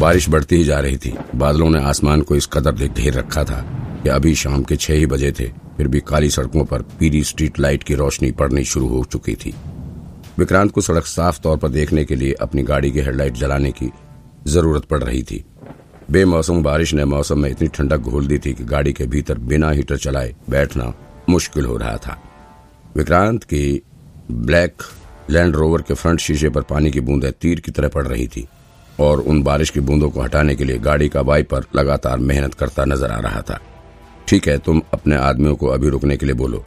बारिश बढ़ती ही जा रही थी। बादलों ने आसमान को इस कदर घेर रखा था कि अभी शाम के छह ही बजे थे, फिर भी काली सड़कों पर पीली स्ट्रीट लाइट की रोशनी पड़नी शुरू हो चुकी थी। विक्रांत को सड़क साफ़ तौर पर देखने के लिए अपनी गाड़ी की हेडलाइट जलाने की ज़रूरत पड़ रही थी। बेमौसम बारिश ने मौसम में इतनी ठंडक घोल दी थी कि गाड़ी के भीतर बिना हीटर चलाए बैठना मुश्किल हो रहा था। विक्रांत की ब्लैक लैंड रोवर के फ्रंट शीशे पर पानी की बूंदें तीर की तरह पड़ रही थी। और उन बारिश की बूंदों को हटाने के लिए गाड़ी का वाइपर लगातार मेहनत करता नज़र आ रहा था। ठीक है, तुम अपने आदमियों को अभी रुकने के लिए बोलो।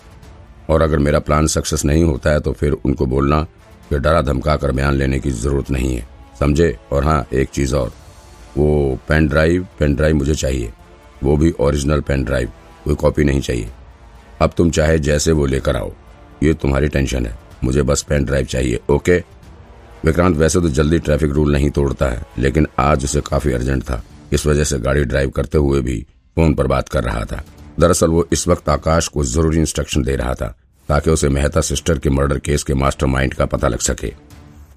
और अगर मेरा प्लान सक्सेस नहीं होता है तो फिर उनको बोलना कि डरा धमका कर बयान लेने की ज़रूरत नहीं है। समझे? और हाँ एक चीज़ और। वो पेन ड्राइव पेन ड्राइव मुझे चाहिए। वो भी ओरिजिनल पेन ड्राइव, कोई कॉपी नहीं चाहिए। अब तुम चाहे जैसे वो लेकर आओ। ये तुम्हारी टेंशन है। मुझे बस पेन ड्राइव चाहिए, ओके? विक्रांत वैसे तो जल्दी ट्रैफ़िक रूल नहीं तोड़ता है, लेकिन आज उसे काफ़ी अर्जेंट था। इस वजह से गाड़ी ड्राइव करते हुए भी फ़ोन पर बात कर रहा था। दरअसल वो इस वक्त आकाश को ज़रूरी इंस्ट्रक्शन दे रहा था, ताकि उसे मेहता सिस्टर के मर्डर केस के मास्टरमाइंड का पता लग सके।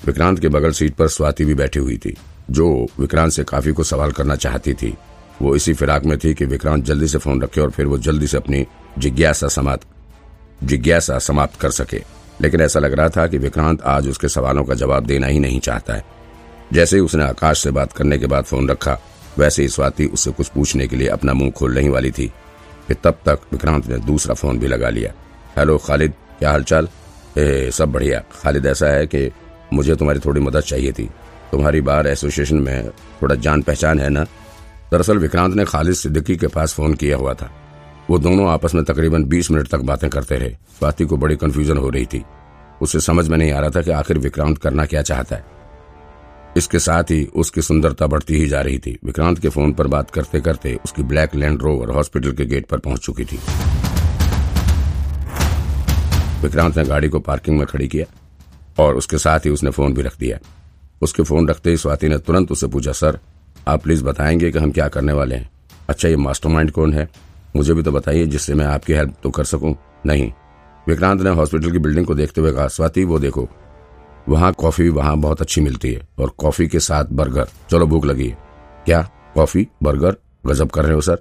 विक्रांत के बगल सीट पर स्वाति भी बैठी हुई थी, जो विक्रांत से काफ़ी कुछ सवाल करना चाहती थी। वो इसी फिराक में थी कि विक्रांत जल्दी से फ़ोन रखे और फिर वो जल्दी से अपनी जिज्ञासा समाप्त जिज्ञासा समाप्त कर सके। लेकिन ऐसा लग रहा था कि विक्रांत आज उसके सवालों का जवाब देना ही नहीं चाहता है। जैसे ही उसने आकाश से बात करने के बाद फ़ोन रखा, वैसे ही स्वाति उससे कुछ पूछने के लिए अपना मुँह खोलने ही वाली थी। फिर तब तक विक्रांत ने दूसरा फ़ोन भी लगा लिया। हेलो, खालिद, क्या हालचाल? ए, सब बढ़िया। खालिद, ऐसा है कि मुझे तुम्हारी थोड़ी मदद चाहिए थी। तुम्हारी बार एसोसिएशन में थोड़ा जान पहचान है ना? दरअसल विक्रांत ने खालिद सिद्दीकी के पास फ़ोन किया हुआ था। वो दोनों आपस में तकरीबन 20 मिनट तक बातें करते रहे। स्वाति को बड़ी कंफ्यूजन हो रही थी। उसे समझ में नहीं आ रहा था कि आखिर विक्रांत करना क्या चाहता है। इसके साथ ही उसकी सुंदरता बढ़ती ही जा रही थी। विक्रांत के फ़ोन पर बात करते करते उसकी ब्लैक लैंड रोवर हॉस्पिटल के गेट पर पहुँच चुकी थी। विक्रांत ने गाड़ी को पार्किंग में खड़ी किया और उसके साथ ही उसने फ़ोन भी रख दिया। उसके फ़ोन रखते ही स्वाति ने तुरंत उसे पूछा, सर, आप प्लीज़ बताएँगे कि हम क्या करने वाले हैं? अच्छा ये मास्टरमाइंड कौन है? मुझे भी तो बताइए, जिससे मैं आपकी हेल्प तो कर सकूँ। नहीं। विक्रांत ने हॉस्पिटल की बिल्डिंग को देखते हुए कहा, स्वाति, वो देखो। वहाँ कॉफ़ी वहाँ बहुत अच्छी मिलती है और कॉफ़ी के साथ बर्गर चलो, भूख लगी है। क्या? कॉफ़ी बर्गर गजब कर रहे हो सर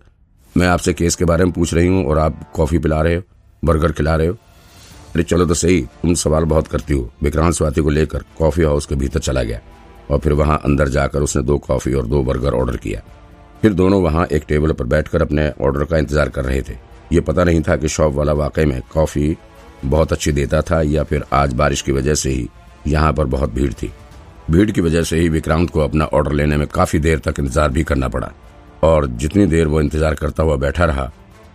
मैं आपसे केस के बारे में पूछ रही हूँ और आप कॉफ़ी पिला रहे हो बर्गर खिला रहे हो। अरे, चलो तो सही। तुम सवाल बहुत करती हो। विक्रांत स्वाति को लेकर कॉफ़ी हाउस के भीतर चला गया और फिर वहाँ अंदर जाकर उसने दो कॉफ़ी और दो बर्गर ऑर्डर किया। फिर दोनों वहाँ एक टेबल पर बैठकर अपने ऑर्डर का इंतज़ार कर रहे थे। ये पता नहीं था कि शॉप वाला वाकई में कॉफ़ी बहुत अच्छी देता था या फिर आज बारिश की वजह से ही यहाँ पर बहुत भीड़ थी। भीड़ की वजह से ही विक्रांत को अपना ऑर्डर लेने में काफ़ी देर तक इंतज़ार भी करना पड़ा। और जितनी देर वो इंतज़ार करता हुआ बैठा रहा,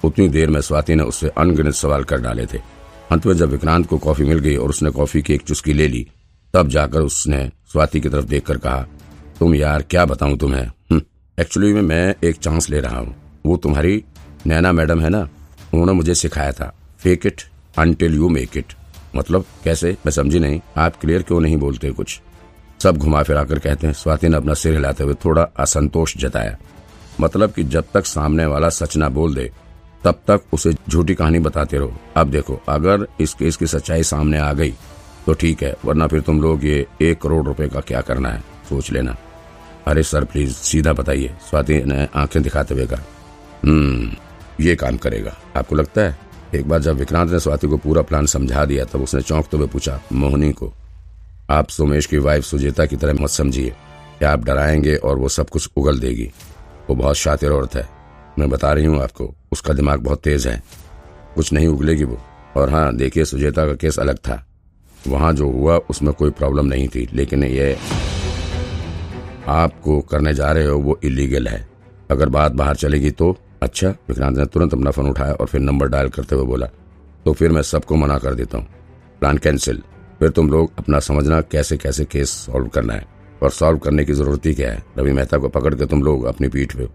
उतनी देर में स्वाति ने उससे अनगिनत सवाल कर डाले थे। अंत में जब विक्रांत को कॉफ़ी मिल गई और उसने कॉफ़ी की एक चुस्की ले ली, तब जाकर उसने स्वाति की तरफ़ देखकर कहा, तुम यार, क्या बताऊँ तुम्हें? एक्चुअली में मैं एक चांस ले रहा हूँ। वो तुम्हारी नैना मैडम है ना? उन्होंने मुझे सिखाया था। Fake it until you make it मतलब कैसे? मैं समझी नहीं। आप क्लियर क्यों नहीं बोलते कुछ? सब घुमा फिरा कर कहते हैं। स्वाति ने अपना सिर हिलाते हुए थोड़ा असंतोष जताया। मतलब कि जब तक सामने वाला सच ना बोल दे, तब तक उसे झूठी कहानी बताते रहो। अब देखो, अगर इस केस की सच्चाई सामने आ गई तो ठीक है, वरना फिर तुम लोग ये एक करोड़ रुपए का क्या करना है? सोच लेना। अरे सर प्लीज़ सीधा बताइए। स्वाति ने आँखें दिखाते हुए कहा हम्म ये काम करेगा। आपको लगता है? एक बार जब विक्रांत ने स्वाति को पूरा प्लान समझा दिया, तब उसने चौंकते हुए पूछा, मोहनी को, आप सोमेश की वाइफ सुजेता की तरह मत समझिए। कि आप डराएँगे और वो सब कुछ उगल देगी? वो बहुत शातिर औरत है। मैं बता रही हूँ आपको, उसका दिमाग बहुत तेज है। कुछ नहीं उगलेगी वो। और हाँ देखिए, सुजेता का केस अलग था। वहाँ जो हुआ, उसमें कोई प्रॉब्लम नहीं थी, लेकिन ये आपको करने जा रहे हो वो इलीगल है। अगर बात बाहर चलेगी तो अच्छा विक्रांत ने तुरंत अपना फ़ोन उठाया और फिर नंबर डायल करते हुए बोला तो फिर मैं सबको मना कर देता हूँ। प्लान कैंसिल फिर तुम लोग अपना समझना कैसे कैसे केस सॉल्व करना है और सॉल्व करने की ज़रूरत ही क्या है? रवि मेहता को पकड़ के तुम लोग अपनी पीठ पे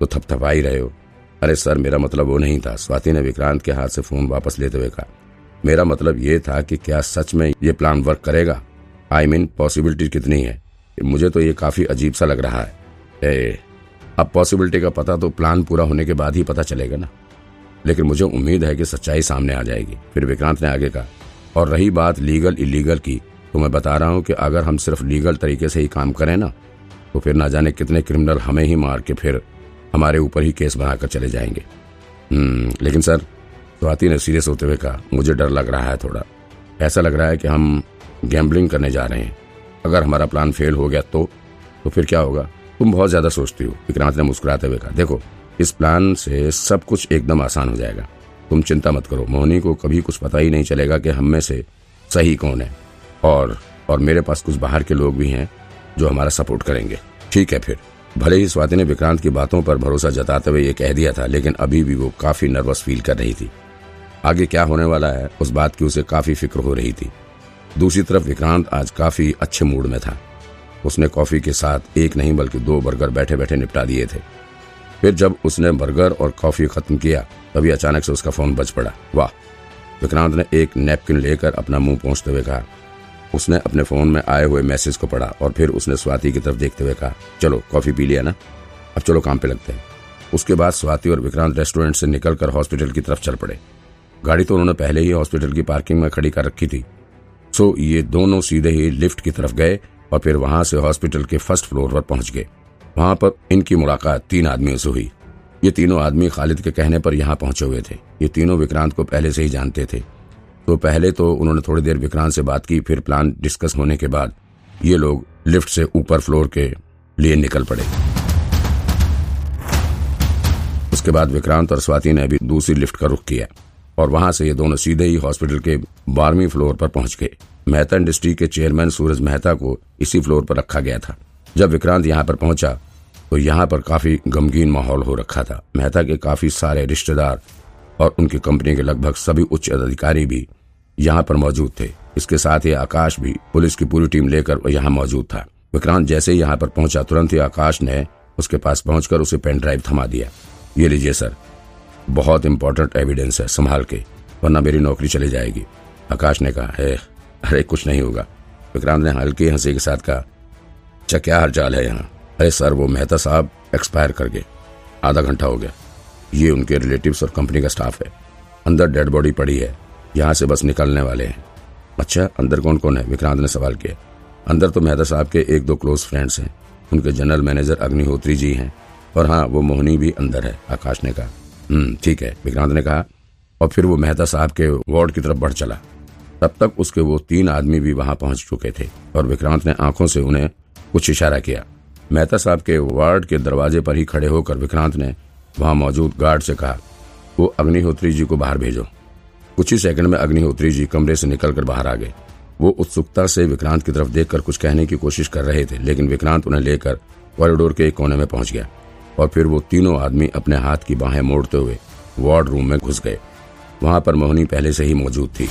तो थपथपा ही रहे हो। अरे सर, मेरा मतलब वो नहीं था। स्वाति ने विक्रांत के हाथ से फ़ोन वापस लेते हुए कहा, मेरा मतलब ये था कि क्या सच में ये प्लान वर्क करेगा? आई मीन पॉसिबिलिटी कितनी है? मुझे तो ये काफ़ी अजीब सा लग रहा है। ए, अब पॉसिबिलिटी का पता तो प्लान पूरा होने के बाद ही पता चलेगा ना। लेकिन मुझे उम्मीद है कि सच्चाई सामने आ जाएगी। फिर विक्रांत ने आगे कहा और रही बात लीगल इलीगल की तो मैं बता रहा हूँ कि अगर हम सिर्फ़ लीगल तरीके से ही काम करें ना तो फिर ना जाने कितने क्रिमिनल हमें ही मार के फिर हमारे ऊपर ही केस बनाकर चले जाएँगे। हम्म लेकिन सर स्वाति ने सीरियस होते हुए कहा मुझे डर लग रहा है थोड़ा। ऐसा लग रहा है कि हम गैम्बलिंग करने जा रहे हैं। अगर हमारा प्लान फेल हो गया तो तो फिर क्या होगा? तुम बहुत ज़्यादा सोचती हो। विक्रांत ने मुस्कुराते हुए कहा, देखो, इस प्लान से सब कुछ एकदम आसान हो जाएगा। तुम चिंता मत करो। मोहनी को कभी कुछ पता ही नहीं चलेगा कि हम में से सही कौन है। और और मेरे पास कुछ बाहर के लोग भी हैं जो हमारा सपोर्ट करेंगे। ठीक है फिर। भले ही स्वाति ने विक्रांत की बातों पर भरोसा जताते हुए ये कह दिया था, लेकिन अभी भी वो काफ़ी नर्वस फील कर रही थी। आगे क्या होने वाला है, उस बात की उसे काफ़ी फ़िक्र हो रही थी। दूसरी तरफ़ विक्रांत आज काफ़ी अच्छे मूड में था। उसने कॉफ़ी के साथ एक नहीं बल्कि दो बर्गर बैठे बैठे निपटा दिए थे। फिर जब उसने बर्गर और कॉफ़ी खत्म किया, तभी अचानक से उसका फ़ोन बज पड़ा। वाह! विक्रांत ने एक नेपकिन लेकर अपना मुँह पहुँचते हुए कहा। उसने अपने फ़ोन में आए हुए मैसेज को पढ़ा और फिर उसने स्वाति की तरफ़ देखते हुए कहा, चलो, कॉफ़ी पी लिया ना? अब चलो काम पे लगते हैं। उसके बाद स्वाति और विक्रांत रेस्टोरेंट से निकलकर हॉस्पिटल की तरफ़ चल पड़े। गाड़ी तो उन्होंने पहले ही हॉस्पिटल की पार्किंग में खड़ी कर रखी थी। सो ये दोनों सीधे ही लिफ्ट की तरफ़ गए और फिर वहाँ से हॉस्पिटल के फ़र्स्ट फ्लोर पर पहुँच गए। वहाँ पर इनकी मुलाकात तीन आदमियों से हुई। ये तीनों आदमी खालिद के कहने पर यहाँ पहुँचे हुए थे। ये तीनों विक्रांत को पहले से ही जानते थे। तो पहले तो उन्होंने थोड़ी देर विक्रांत से बात की, फिर प्लान डिस्कस होने के बाद ये लोग लिफ्ट से ऊपर फ्लोर के लिए निकल पड़े। उसके बाद विक्रांत और स्वाति ने अभी दूसरी लिफ्ट का रुख किया। और वहाँ से ये दोनों सीधे ही हॉस्पिटल के बारहवीं फ्लोर पर पहुँच गए। मेहता इंडस्ट्री के चेयरमैन सूरज मेहता को इसी फ्लोर पर रखा गया था। जब विक्रांत यहाँ पर पहुँचा तो यहाँ पर काफ़ी गमगीन माहौल हो रखा था। मेहता के काफ़ी सारे रिश्तेदार और उनकी कंपनी के लगभग सभी उच्च अधिकारी भी यहाँ पर मौजूद थे। इसके साथ ही आकाश भी, पुलिस की पूरी टीम लेकर यहाँ मौजूद था। विक्रांत जैसे ही यहाँ पर पहुँचा, तुरंत ही आकाश ने उसके पास पहुंचकर उसे पेन ड्राइव थमा दिया। ये लीजिए सर बहुत इंपॉर्टेंट एविडेंस है, संभाल के, वरना मेरी नौकरी चली जाएगी। आकाश ने कहा है अरे, कुछ नहीं होगा। विक्रांत ने हल्की हँसी के साथ कहा अच्छा क्या हालचाल है यहाँ? अरे, सर, वो मेहता साहब एक्सपायर कर गए। आधा घंटा हो गया। ये उनके रिलेटिव्स और कंपनी का स्टाफ है। अंदर डेड बॉडी पड़ी है। यहाँ से बस निकलने वाले हैं। अच्छा अंदर कौन कौन है? विक्रांत ने सवाल किया। अंदर तो मेहता साहब के एक दो क्लोज फ्रेंड्स हैं। उनके जनरल मैनेजर अग्निहोत्री जी हैं। और हाँ वो मोहनी भी अंदर है, आकाश ने कहा। ठीक है, विक्रांत ने कहा, और फिर वो मेहता साहब के वार्ड की तरफ़ बढ़ चला। तब तक उसके वो तीन आदमी भी वहाँ पहुँच चुके थे, और विक्रांत ने आँखों से उन्हें कुछ इशारा किया। मेहता साहब के वार्ड के दरवाजे पर ही खड़े होकर विक्रांत ने वहाँ मौजूद गार्ड से कहा, वो अग्निहोत्री जी को बाहर भेजो। कुछ ही सेकंड में अग्निहोत्री जी कमरे से निकलकर बाहर आ गए। वो उत्सुकता से विक्रांत की तरफ़ देखकर कुछ कहने की कोशिश कर रहे थे, लेकिन विक्रांत उन्हें लेकर कॉरिडोर के एक कोने में पहुँच गया। और फिर वो तीनों आदमी अपने हाथ की बाहें मोड़ते हुए वार्ड रूम में घुस गए। वहाँ पर मोहनी पहले से ही मौजूद थी।